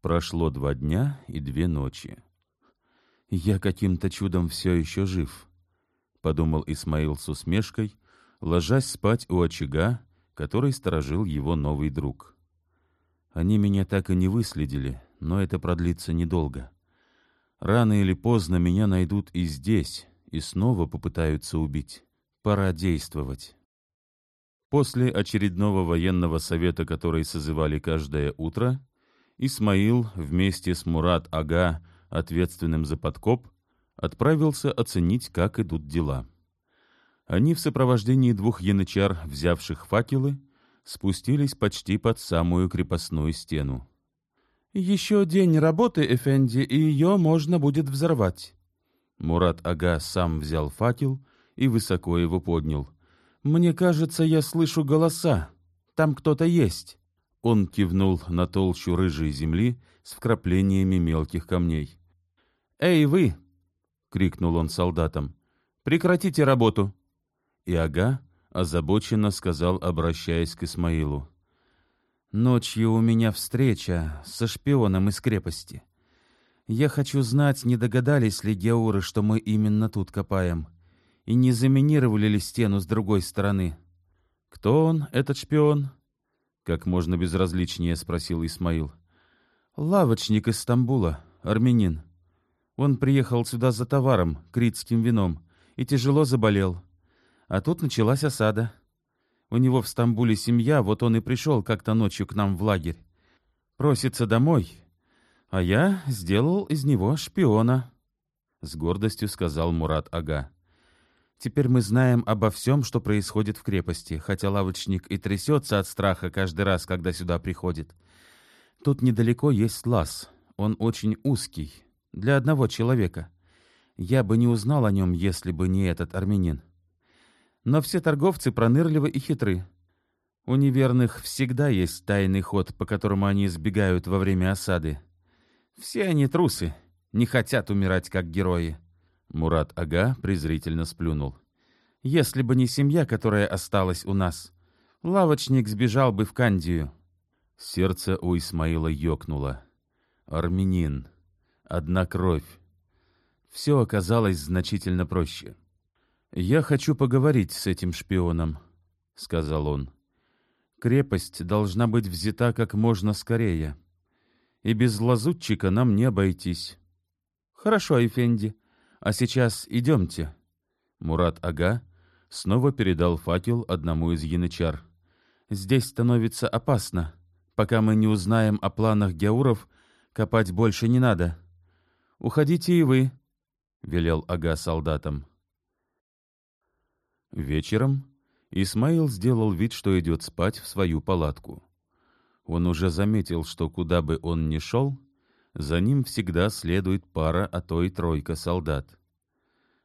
Прошло два дня и две ночи. «Я каким-то чудом все еще жив», — подумал Исмаил с усмешкой, ложась спать у очага, который сторожил его новый друг. «Они меня так и не выследили, но это продлится недолго. Рано или поздно меня найдут и здесь, и снова попытаются убить. Пора действовать». После очередного военного совета, который созывали каждое утро, Исмаил вместе с Мурат-ага, ответственным за подкоп, отправился оценить, как идут дела. Они в сопровождении двух янычар, взявших факелы, спустились почти под самую крепостную стену. «Еще день работы, Эфенди, и ее можно будет взорвать». Мурат-ага сам взял факел и высоко его поднял. «Мне кажется, я слышу голоса. Там кто-то есть». Он кивнул на толщу рыжей земли с вкраплениями мелких камней. «Эй, вы!» — крикнул он солдатам. «Прекратите работу!» И Ага озабоченно сказал, обращаясь к Исмаилу. «Ночью у меня встреча со шпионом из крепости. Я хочу знать, не догадались ли геуры, что мы именно тут копаем, и не заминировали ли стену с другой стороны. Кто он, этот шпион?» Как можно безразличнее спросил Исмаил. Лавочник из Стамбула, армянин. Он приехал сюда за товаром, критским вином, и тяжело заболел. А тут началась осада. У него в Стамбуле семья, вот он и пришел как-то ночью к нам в лагерь. Просится домой, а я сделал из него шпиона, — с гордостью сказал Мурат Ага. Теперь мы знаем обо всем, что происходит в крепости, хотя лавочник и трясется от страха каждый раз, когда сюда приходит. Тут недалеко есть лаз. Он очень узкий. Для одного человека. Я бы не узнал о нем, если бы не этот армянин. Но все торговцы пронырливы и хитры. У неверных всегда есть тайный ход, по которому они избегают во время осады. Все они трусы, не хотят умирать как герои. Мурат Ага презрительно сплюнул. «Если бы не семья, которая осталась у нас, лавочник сбежал бы в Кандию». Сердце у Исмаила ёкнуло. «Армянин. Одна кровь». Все оказалось значительно проще. «Я хочу поговорить с этим шпионом», — сказал он. «Крепость должна быть взята как можно скорее, и без лазутчика нам не обойтись». «Хорошо, Эфенди», а сейчас идемте. Мурат Ага снова передал факел одному из янычар. Здесь становится опасно. Пока мы не узнаем о планах геуров, копать больше не надо. Уходите и вы, — велел Ага солдатам. Вечером Исмаил сделал вид, что идет спать в свою палатку. Он уже заметил, что куда бы он ни шел, за ним всегда следует пара, а то и тройка солдат.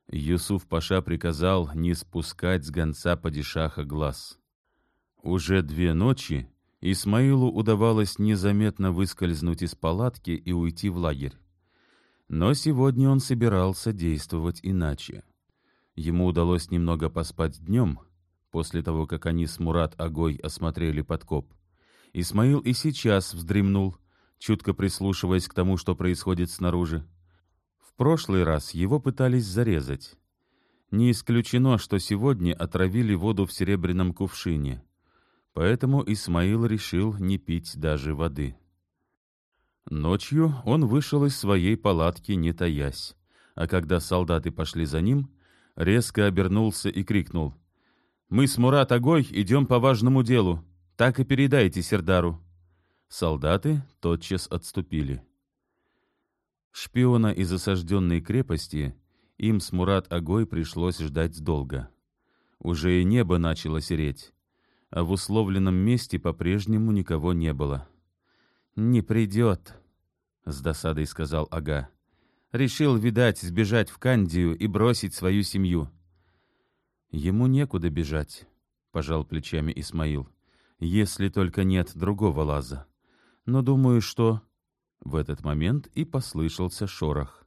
Юсуф Паша приказал не спускать с гонца падишаха глаз. Уже две ночи Исмаилу удавалось незаметно выскользнуть из палатки и уйти в лагерь. Но сегодня он собирался действовать иначе. Ему удалось немного поспать днем, после того, как они с Мурат Агой осмотрели подкоп. Исмаил и сейчас вздремнул, чутко прислушиваясь к тому, что происходит снаружи. В прошлый раз его пытались зарезать. Не исключено, что сегодня отравили воду в серебряном кувшине. Поэтому Исмаил решил не пить даже воды. Ночью он вышел из своей палатки, не таясь, а когда солдаты пошли за ним, резко обернулся и крикнул. «Мы с Мурат Агой идем по важному делу. Так и передайте Сердару». Солдаты тотчас отступили. Шпиона из осажденной крепости им с Мурат Агой пришлось ждать долго. Уже и небо начало сереть, а в условленном месте по-прежнему никого не было. «Не придет», — с досадой сказал Ага. «Решил, видать, сбежать в Кандию и бросить свою семью». «Ему некуда бежать», — пожал плечами Исмаил, — «если только нет другого лаза» но думаю, что...» В этот момент и послышался шорох.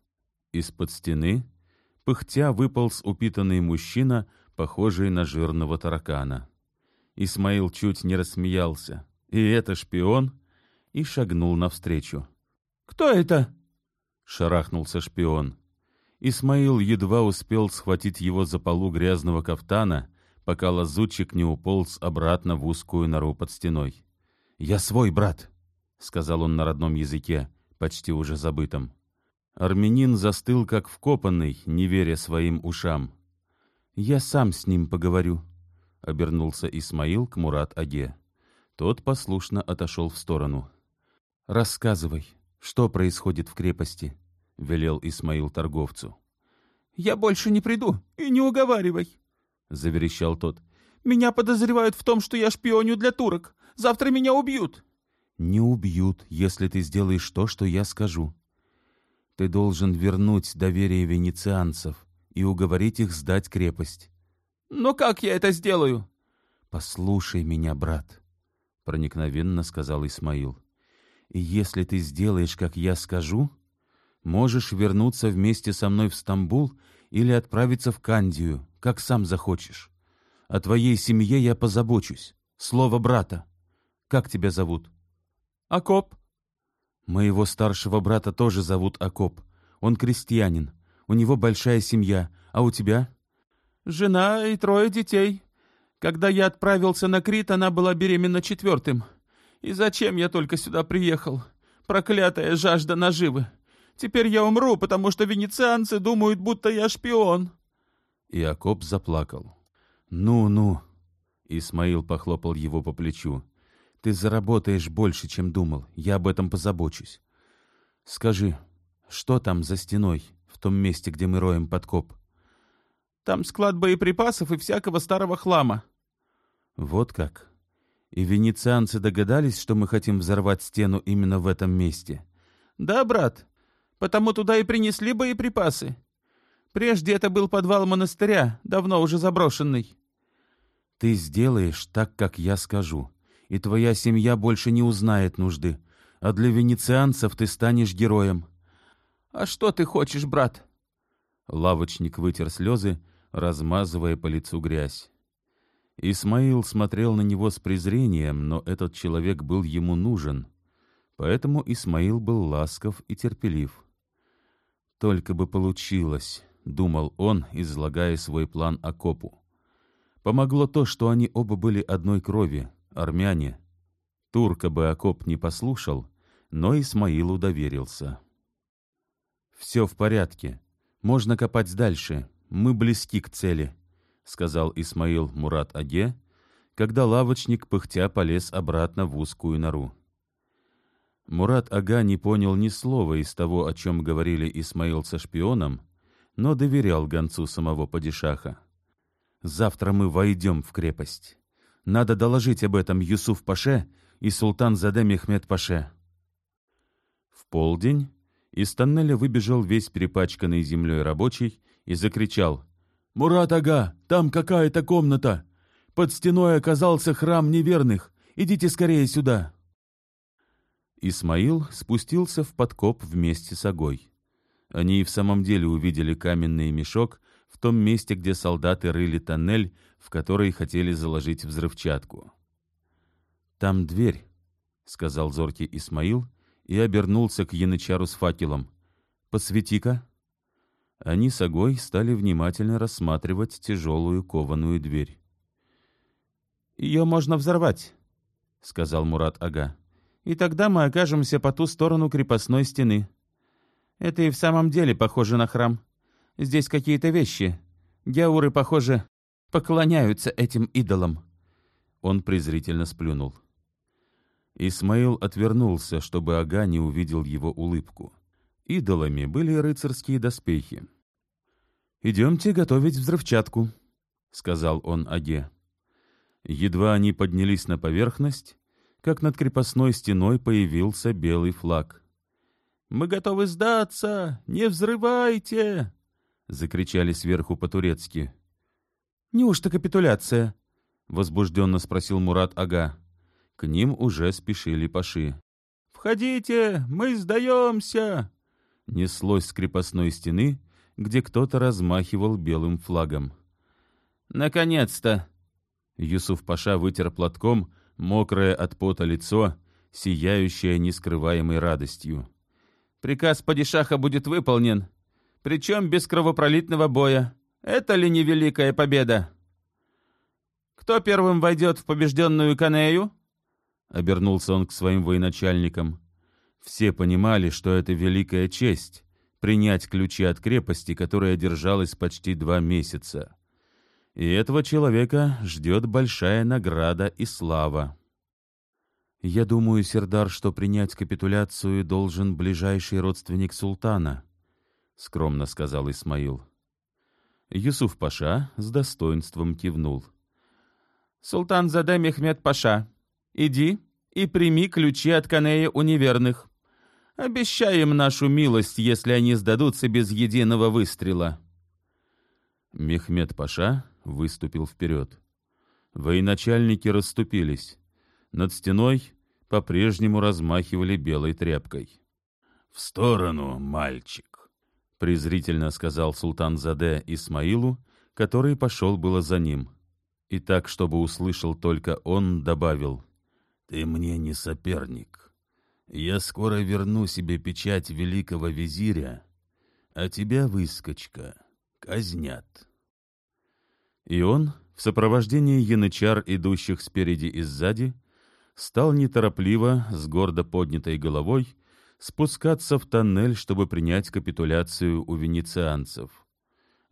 Из-под стены, пыхтя, выполз упитанный мужчина, похожий на жирного таракана. Исмаил чуть не рассмеялся. «И это шпион?» и шагнул навстречу. «Кто это?» — шарахнулся шпион. Исмаил едва успел схватить его за полу грязного кафтана, пока лазутчик не уполз обратно в узкую нору под стеной. «Я свой брат», — сказал он на родном языке, почти уже забытом. Армянин застыл, как вкопанный, не веря своим ушам. «Я сам с ним поговорю», — обернулся Исмаил к Мурат-Аге. Тот послушно отошел в сторону. «Рассказывай, что происходит в крепости?» — велел Исмаил торговцу. «Я больше не приду, и не уговаривай», — заверещал тот. «Меня подозревают в том, что я шпионю для турок. Завтра меня убьют». «Не убьют, если ты сделаешь то, что я скажу. Ты должен вернуть доверие венецианцев и уговорить их сдать крепость». «Но как я это сделаю?» «Послушай меня, брат», — проникновенно сказал Исмаил. «И если ты сделаешь, как я скажу, можешь вернуться вместе со мной в Стамбул или отправиться в Кандию, как сам захочешь. О твоей семье я позабочусь. Слово брата. Как тебя зовут?» «Акоп». «Моего старшего брата тоже зовут Акоп. Он крестьянин. У него большая семья. А у тебя?» «Жена и трое детей. Когда я отправился на Крит, она была беременна четвертым. И зачем я только сюда приехал? Проклятая жажда наживы. Теперь я умру, потому что венецианцы думают, будто я шпион». Иакоб заплакал. «Ну-ну», — Исмаил похлопал его по плечу, — «ты заработаешь больше, чем думал, я об этом позабочусь. Скажи, что там за стеной, в том месте, где мы роем подкоп?» «Там склад боеприпасов и всякого старого хлама». «Вот как? И венецианцы догадались, что мы хотим взорвать стену именно в этом месте?» «Да, брат, потому туда и принесли боеприпасы. Прежде это был подвал монастыря, давно уже заброшенный. Ты сделаешь так, как я скажу, и твоя семья больше не узнает нужды, а для венецианцев ты станешь героем. А что ты хочешь, брат? Лавочник вытер слезы, размазывая по лицу грязь. Исмаил смотрел на него с презрением, но этот человек был ему нужен, поэтому Исмаил был ласков и терпелив. Только бы получилось думал он, излагая свой план окопу. Помогло то, что они оба были одной крови, армяне. Турка бы окоп не послушал, но Исмаилу доверился. «Все в порядке. Можно копать дальше. Мы близки к цели», — сказал Исмаил Мурат Аге, когда лавочник пыхтя полез обратно в узкую нору. Мурат Ага не понял ни слова из того, о чем говорили Исмаил со шпионом, но доверял гонцу самого падишаха. «Завтра мы войдем в крепость. Надо доложить об этом Юсуф Паше и султан Заде Мехмед Паше». В полдень из тоннеля выбежал весь перепачканный землей рабочий и закричал «Мурат Ага, там какая-то комната! Под стеной оказался храм неверных! Идите скорее сюда!» Исмаил спустился в подкоп вместе с Агой. Они и в самом деле увидели каменный мешок в том месте, где солдаты рыли тоннель, в который хотели заложить взрывчатку. «Там дверь», — сказал зоркий Исмаил и обернулся к янычару с факелом. «Посвети-ка». Они с Огой стали внимательно рассматривать тяжелую кованую дверь. «Ее можно взорвать», — сказал Мурат Ага. «И тогда мы окажемся по ту сторону крепостной стены». Это и в самом деле похоже на храм. Здесь какие-то вещи. Гяуры, похоже, поклоняются этим идолам. Он презрительно сплюнул. Исмаил отвернулся, чтобы Ага не увидел его улыбку. Идолами были рыцарские доспехи. «Идемте готовить взрывчатку», — сказал он Аге. Едва они поднялись на поверхность, как над крепостной стеной появился белый флаг — мы готовы сдаться! Не взрывайте!» — закричали сверху по-турецки. «Неужто капитуляция?» — возбужденно спросил Мурат Ага. К ним уже спешили паши. «Входите! Мы сдаемся!» Неслось с крепостной стены, где кто-то размахивал белым флагом. «Наконец-то!» Юсуф Паша вытер платком мокрое от пота лицо, сияющее нескрываемой радостью. Приказ падишаха будет выполнен, причем без кровопролитного боя. Это ли не великая победа? Кто первым войдет в побежденную Канею? Обернулся он к своим военачальникам. Все понимали, что это великая честь — принять ключи от крепости, которая держалась почти два месяца. И этого человека ждет большая награда и слава. «Я думаю, Сердар, что принять капитуляцию должен ближайший родственник султана», — скромно сказал Исмаил. Юсуф Паша с достоинством кивнул. «Султан Заде Мехмед Паша, иди и прими ключи от Канея у неверных. Обещаем нашу милость, если они сдадутся без единого выстрела». Мехмед Паша выступил вперед. Военачальники расступились. Над стеной по-прежнему размахивали белой тряпкой. «В сторону, мальчик!» — презрительно сказал султан Заде Исмаилу, который пошел было за ним. И так, чтобы услышал только он, добавил. «Ты мне не соперник. Я скоро верну себе печать великого визиря, а тебя, выскочка, казнят». И он, в сопровождении янычар, идущих спереди и сзади, стал неторопливо, с гордо поднятой головой, спускаться в тоннель, чтобы принять капитуляцию у венецианцев.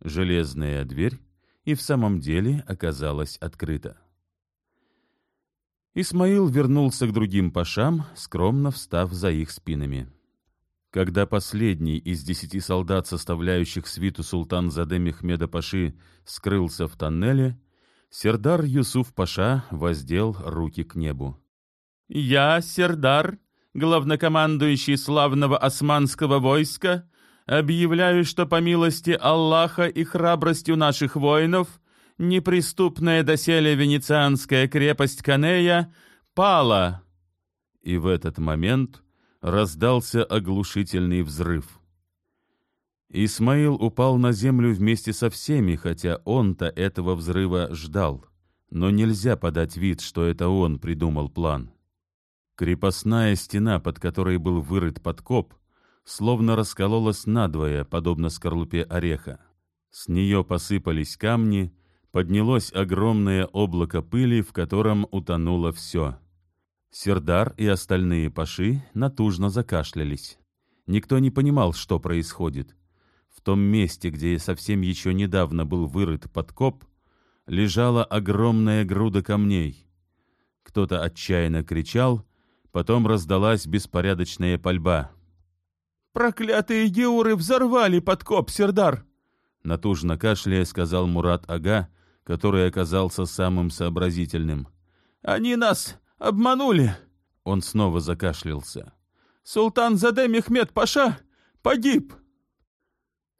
Железная дверь и в самом деле оказалась открыта. Исмаил вернулся к другим пашам, скромно встав за их спинами. Когда последний из десяти солдат, составляющих свиту султан Заде Мехмеда Паши, скрылся в тоннеле, Сердар Юсуф Паша воздел руки к небу. «Я, Сердар, главнокомандующий славного османского войска, объявляю, что по милости Аллаха и храбростью наших воинов неприступная доселе венецианская крепость Канея пала». И в этот момент раздался оглушительный взрыв. Исмаил упал на землю вместе со всеми, хотя он-то этого взрыва ждал. Но нельзя подать вид, что это он придумал план. Крепостная стена, под которой был вырыт подкоп, словно раскололась надвое, подобно скорлупе ореха. С нее посыпались камни, поднялось огромное облако пыли, в котором утонуло все — Сердар и остальные паши натужно закашлялись. Никто не понимал, что происходит. В том месте, где совсем еще недавно был вырыт подкоп, лежала огромная груда камней. Кто-то отчаянно кричал, потом раздалась беспорядочная пальба. «Проклятые геуры взорвали подкоп, Сердар!» Натужно кашляя, сказал Мурат Ага, который оказался самым сообразительным. «Они нас Обманули!» Он снова закашлялся. «Султан Заде Мехмед Паша погиб!»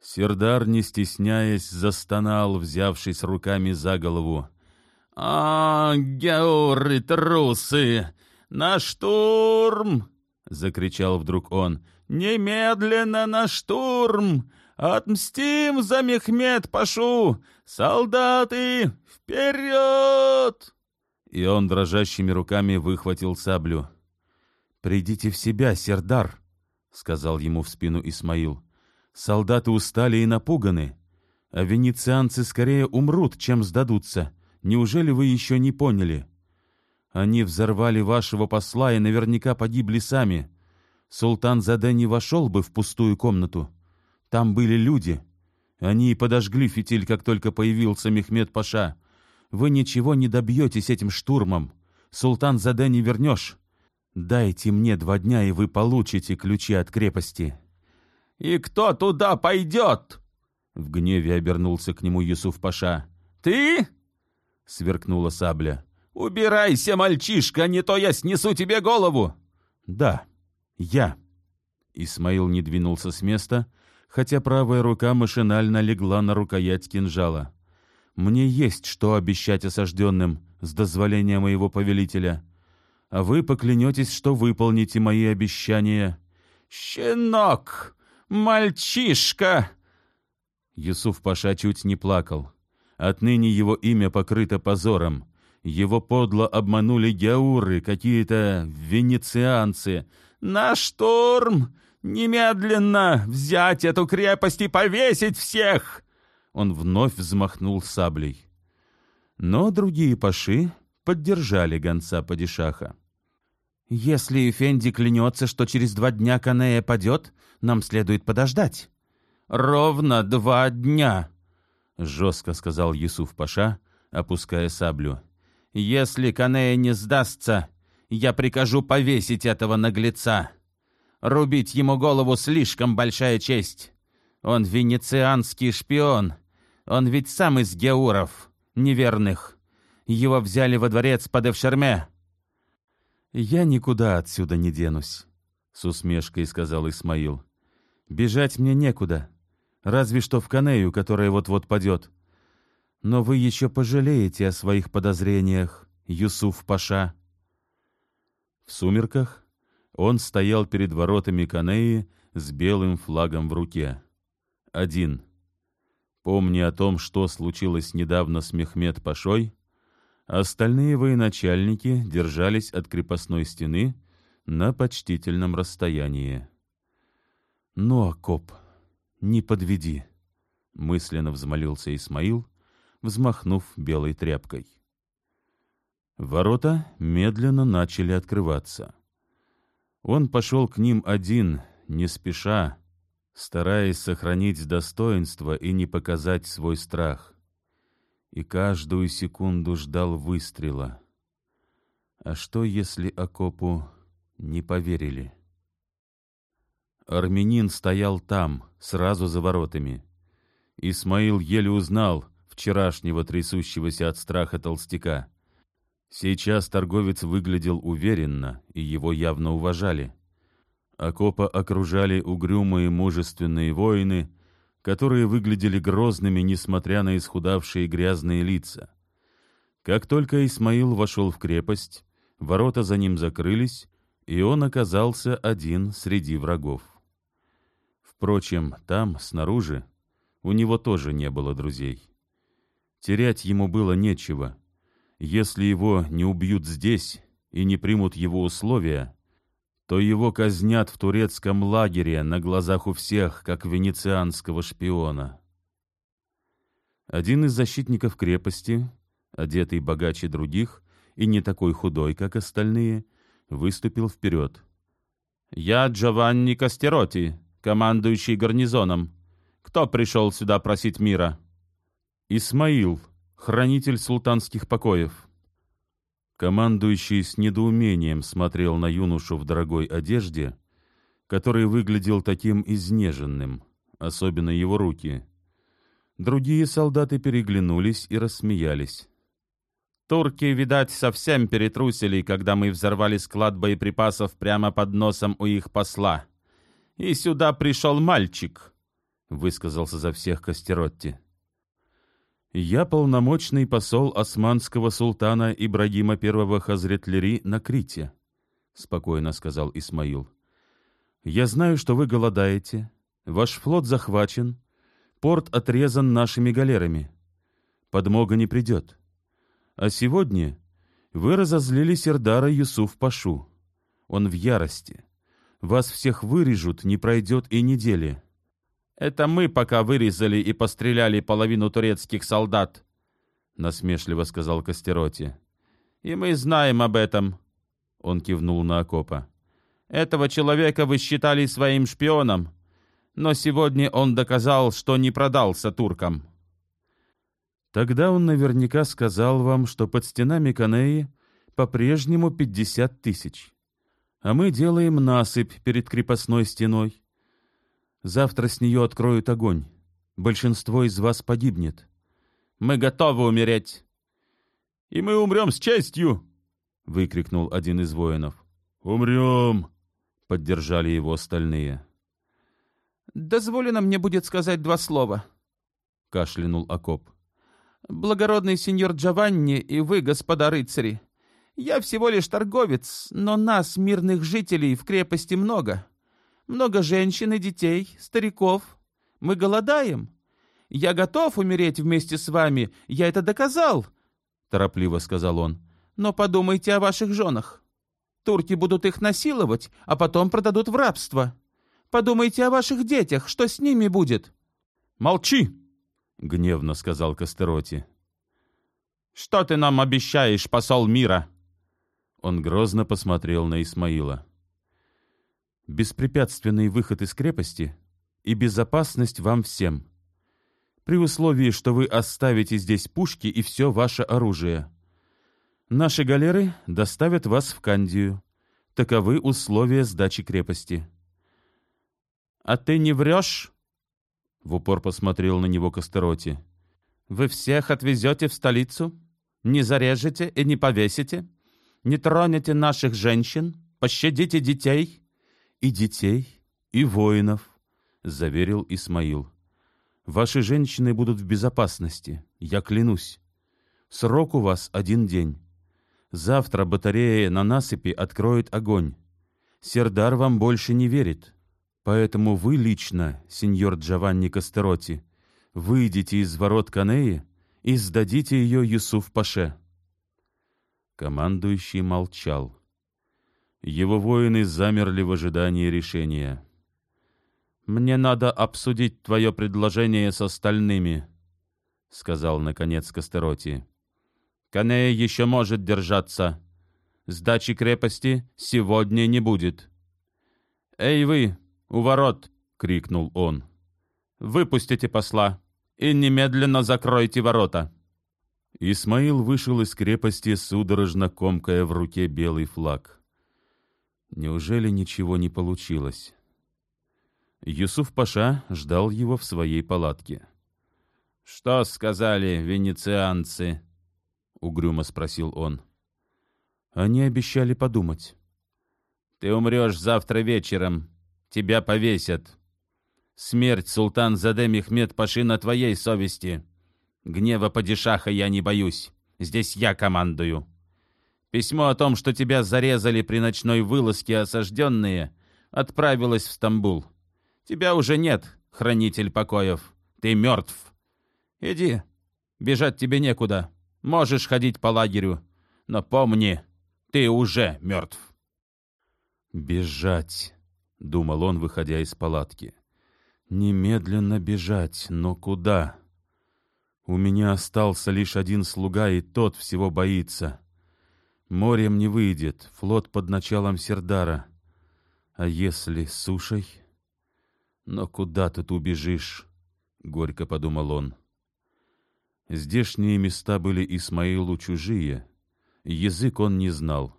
Сердар, не стесняясь, застонал, взявшись руками за голову. «А, геуры, трусы! На штурм!» — закричал вдруг он. «Немедленно на штурм! Отмстим за Мехмед Пашу! Солдаты, вперед!» и он дрожащими руками выхватил саблю. «Придите в себя, Сердар», — сказал ему в спину Исмаил. «Солдаты устали и напуганы, а венецианцы скорее умрут, чем сдадутся. Неужели вы еще не поняли? Они взорвали вашего посла и наверняка погибли сами. Султан Заде не вошел бы в пустую комнату. Там были люди. Они и подожгли фитиль, как только появился Мехмед Паша» Вы ничего не добьетесь этим штурмом. Султан Заде не вернешь. Дайте мне два дня, и вы получите ключи от крепости». «И кто туда пойдет?» В гневе обернулся к нему Юсуф Паша. «Ты?» — сверкнула сабля. «Убирайся, мальчишка, не то я снесу тебе голову!» «Да, я». Исмаил не двинулся с места, хотя правая рука машинально легла на рукоять кинжала. Мне есть что обещать осажденным с дозволения моего повелителя. А вы поклянетесь, что выполните мои обещания. «Щенок! Мальчишка!» Юсуф Паша чуть не плакал. Отныне его имя покрыто позором. Его подло обманули геуры, какие-то венецианцы. «На штурм! Немедленно взять эту крепость и повесить всех!» Он вновь взмахнул саблей. Но другие паши поддержали гонца падишаха. «Если Эфенди клянется, что через два дня Канея падет, нам следует подождать». «Ровно два дня», — жестко сказал Юсуф Паша, опуская саблю. «Если Канея не сдастся, я прикажу повесить этого наглеца. Рубить ему голову слишком большая честь. Он венецианский шпион. Он ведь сам из Геуров, неверных. Его взяли во дворец под Эвшерме». «Я никуда отсюда не денусь», — с усмешкой сказал Исмаил. «Бежать мне некуда, разве что в Канею, которая вот-вот падет. Но вы еще пожалеете о своих подозрениях, Юсуф Паша». В сумерках он стоял перед воротами Канеи с белым флагом в руке. Один. Помня о том, что случилось недавно с Мехмед Пашой, остальные военачальники держались от крепостной стены на почтительном расстоянии. «Ну, окоп, не подведи», — мысленно взмолился Исмаил, взмахнув белой тряпкой. Ворота медленно начали открываться. Он пошел к ним один, не спеша, стараясь сохранить достоинство и не показать свой страх и каждую секунду ждал выстрела. А что, если окопу не поверили? Армянин стоял там, сразу за воротами. Исмаил еле узнал вчерашнего трясущегося от страха толстяка. Сейчас торговец выглядел уверенно, и его явно уважали. Окопа окружали угрюмые мужественные воины, которые выглядели грозными, несмотря на исхудавшие грязные лица. Как только Исмаил вошел в крепость, ворота за ним закрылись, и он оказался один среди врагов. Впрочем, там, снаружи, у него тоже не было друзей. Терять ему было нечего. Если его не убьют здесь и не примут его условия, то его казнят в турецком лагере на глазах у всех, как венецианского шпиона. Один из защитников крепости, одетый богаче других и не такой худой, как остальные, выступил вперед. «Я Джованни Кастероти, командующий гарнизоном. Кто пришел сюда просить мира?» «Исмаил, хранитель султанских покоев». Командующий с недоумением смотрел на юношу в дорогой одежде, который выглядел таким изнеженным, особенно его руки. Другие солдаты переглянулись и рассмеялись. «Турки, видать, совсем перетрусили, когда мы взорвали склад боеприпасов прямо под носом у их посла. И сюда пришел мальчик», — высказался за всех Костеротти. «Я полномочный посол османского султана Ибрагима I Хазретлери на Крите», — спокойно сказал Исмаил. «Я знаю, что вы голодаете, ваш флот захвачен, порт отрезан нашими галерами. Подмога не придет. А сегодня вы разозлили Сердара Юсуф Пашу. Он в ярости. Вас всех вырежут, не пройдет и недели». Это мы пока вырезали и постреляли половину турецких солдат, насмешливо сказал Костероти. И мы знаем об этом. Он кивнул на окопа. Этого человека вы считали своим шпионом, но сегодня он доказал, что не продался туркам. Тогда он наверняка сказал вам, что под стенами Канеи по-прежнему пятьдесят тысяч, а мы делаем насыпь перед крепостной стеной. Завтра с нее откроют огонь. Большинство из вас погибнет. Мы готовы умереть. И мы умрем с честью, — выкрикнул один из воинов. Умрем, — поддержали его остальные. Дозволено мне будет сказать два слова, — кашлянул окоп. Благородный сеньор Джованни и вы, господа рыцари, я всего лишь торговец, но нас, мирных жителей, в крепости много. — много женщин и детей, стариков. Мы голодаем. Я готов умереть вместе с вами, я это доказал, — торопливо сказал он. Но подумайте о ваших женах. Турки будут их насиловать, а потом продадут в рабство. Подумайте о ваших детях, что с ними будет?» «Молчи!» — гневно сказал Кастероти. «Что ты нам обещаешь, посол мира?» Он грозно посмотрел на Исмаила. «Беспрепятственный выход из крепости и безопасность вам всем, при условии, что вы оставите здесь пушки и все ваше оружие. Наши галеры доставят вас в Кандию. Таковы условия сдачи крепости». «А ты не врешь?» В упор посмотрел на него Кастероти. «Вы всех отвезете в столицу? Не зарежете и не повесите? Не тронете наших женщин? Пощадите детей?» «И детей, и воинов», — заверил Исмаил. «Ваши женщины будут в безопасности, я клянусь. Срок у вас один день. Завтра батарея на насыпи откроет огонь. Сердар вам больше не верит. Поэтому вы лично, сеньор Джованни Кастероти, выйдете из ворот Канеи и сдадите ее Юсуф-Паше». Командующий молчал. Его воины замерли в ожидании решения. «Мне надо обсудить твое предложение с остальными», — сказал, наконец, Кастероти. «Канея еще может держаться. Сдачи крепости сегодня не будет». «Эй вы, у ворот!» — крикнул он. «Выпустите посла и немедленно закройте ворота!» Исмаил вышел из крепости, судорожно комкая в руке белый флаг. Неужели ничего не получилось? Юсуф Паша ждал его в своей палатке. «Что сказали венецианцы?» — угрюмо спросил он. «Они обещали подумать». «Ты умрешь завтра вечером. Тебя повесят. Смерть султан Заде Мехмед Паши на твоей совести. Гнева падишаха я не боюсь. Здесь я командую. Письмо о том, что тебя зарезали при ночной вылазке осажденные, отправилось в Стамбул. Тебя уже нет, хранитель покоев. Ты мертв. Иди, бежать тебе некуда. Можешь ходить по лагерю, но помни, ты уже мертв. Бежать, думал он, выходя из палатки. Немедленно бежать, но куда? У меня остался лишь один слуга, и тот всего боится. Морем не выйдет, флот под началом Сердара. А если сушей? Но куда тут убежишь? Горько подумал он. Здешние места были Исмаилу чужие. Язык он не знал.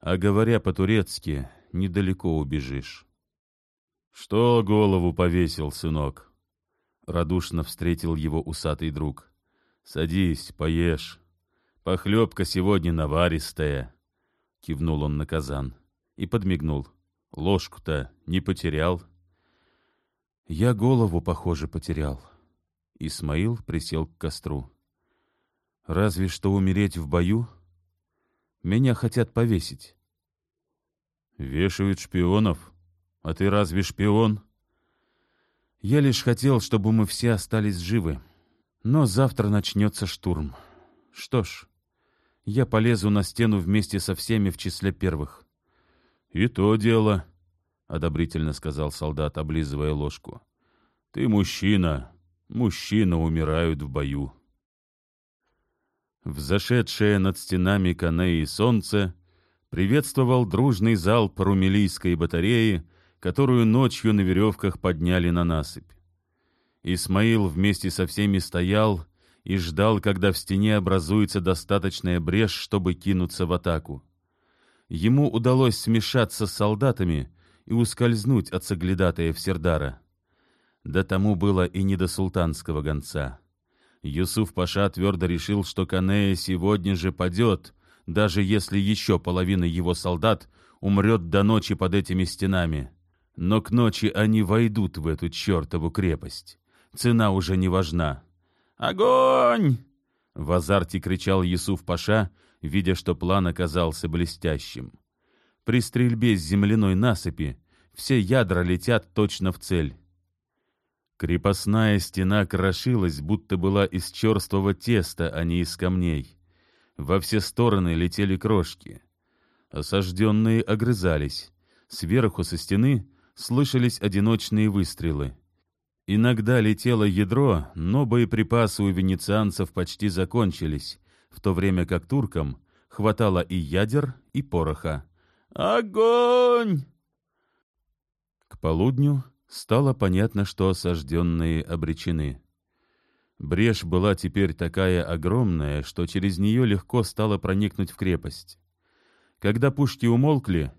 А говоря по-турецки, недалеко убежишь. «Что голову повесил, сынок?» Радушно встретил его усатый друг. «Садись, поешь. Похлебка сегодня наваристая». Кивнул он на казан и подмигнул. «Ложку-то не потерял?» «Я голову, похоже, потерял». Исмаил присел к костру. «Разве что умереть в бою? Меня хотят повесить». «Вешают шпионов? А ты разве шпион?» Я лишь хотел, чтобы мы все остались живы. Но завтра начнется штурм. Что ж, я полезу на стену вместе со всеми в числе первых. — И то дело, — одобрительно сказал солдат, облизывая ложку. — Ты мужчина. Мужчина умирают в бою. Взошедшее над стенами Канеи солнце приветствовал дружный залп румелийской батареи, которую ночью на веревках подняли на насыпь. Исмаил вместе со всеми стоял и ждал, когда в стене образуется достаточная брешь, чтобы кинуться в атаку. Ему удалось смешаться с солдатами и ускользнуть от соглядатая в Сердара. Да тому было и не до султанского гонца. Юсуф Паша твердо решил, что Канея сегодня же падет, даже если еще половина его солдат умрет до ночи под этими стенами. Но к ночи они войдут в эту чертову крепость. Цена уже не важна. «Огонь!» — в азарте кричал Юсуф Паша, видя, что план оказался блестящим. При стрельбе с земляной насыпи все ядра летят точно в цель. Крепостная стена крошилась, будто была из черствого теста, а не из камней. Во все стороны летели крошки. Осажденные огрызались. Сверху со стены слышались одиночные выстрелы. Иногда летело ядро, но боеприпасы у венецианцев почти закончились, в то время как туркам хватало и ядер, и пороха. «Огонь!» К полудню стало понятно, что осажденные обречены. Брешь была теперь такая огромная, что через нее легко стало проникнуть в крепость. Когда пушки умолкли,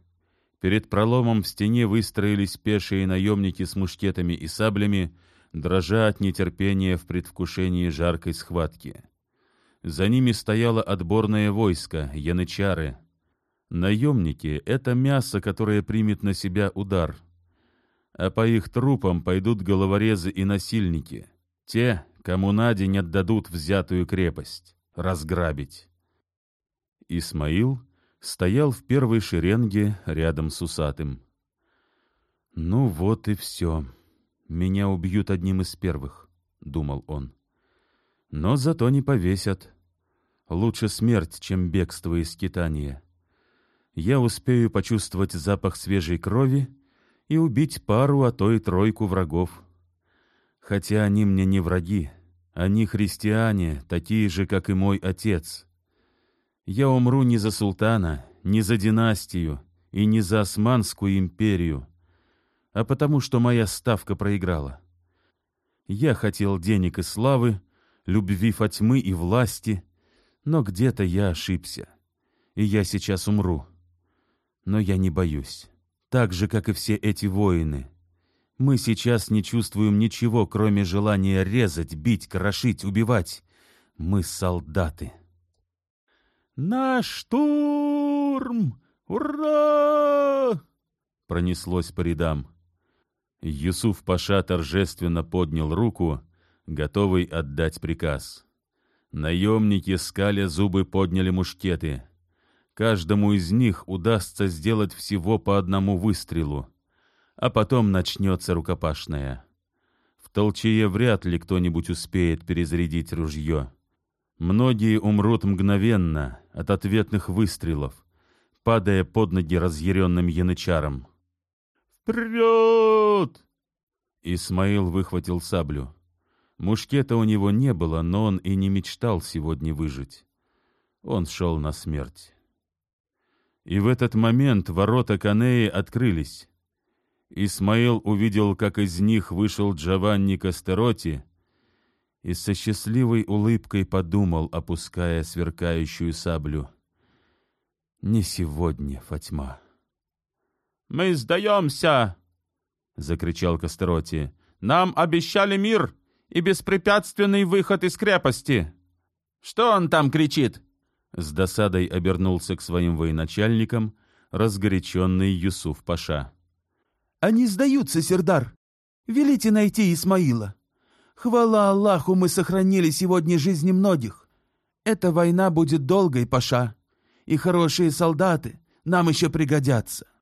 перед проломом в стене выстроились пешие наемники с мушкетами и саблями, дрожа от нетерпения в предвкушении жаркой схватки. За ними стояло отборное войско, янычары. Наемники — это мясо, которое примет на себя удар. А по их трупам пойдут головорезы и насильники. Те, кому на день отдадут взятую крепость. Разграбить. Исмаил стоял в первой шеренге рядом с усатым. «Ну вот и все. Меня убьют одним из первых», — думал он. «Но зато не повесят. Лучше смерть, чем бегство и скитание. Я успею почувствовать запах свежей крови и убить пару, а то и тройку врагов. Хотя они мне не враги, они христиане, такие же, как и мой отец. Я умру не за султана, не за династию и не за Османскую империю, а потому что моя ставка проиграла. Я хотел денег и славы, любви Фатьмы и власти — но где-то я ошибся, и я сейчас умру. Но я не боюсь, так же, как и все эти воины. Мы сейчас не чувствуем ничего, кроме желания резать, бить, крошить, убивать. Мы солдаты. «На штурм! Ура!» Пронеслось по рядам. Юсуф Паша торжественно поднял руку, готовый отдать приказ. Наемники, скаля зубы, подняли мушкеты. Каждому из них удастся сделать всего по одному выстрелу, а потом начнется рукопашная. В толчее вряд ли кто-нибудь успеет перезарядить ружье. Многие умрут мгновенно от ответных выстрелов, падая под ноги разъяренным янычарам. «Вперед!» Исмаил выхватил саблю. Мушкета у него не было, но он и не мечтал сегодня выжить. Он шел на смерть. И в этот момент ворота Канеи открылись. Исмаил увидел, как из них вышел Джованни Кастероти, и со счастливой улыбкой подумал, опуская сверкающую саблю. «Не сегодня, Фатьма». «Мы сдаемся!» — закричал Кастероти. «Нам обещали мир!» и беспрепятственный выход из крепости. Что он там кричит?» С досадой обернулся к своим военачальникам разгоряченный Юсуф Паша. «Они сдаются, Сердар. Велите найти Исмаила. Хвала Аллаху, мы сохранили сегодня жизни многих. Эта война будет долгой, Паша, и хорошие солдаты нам еще пригодятся».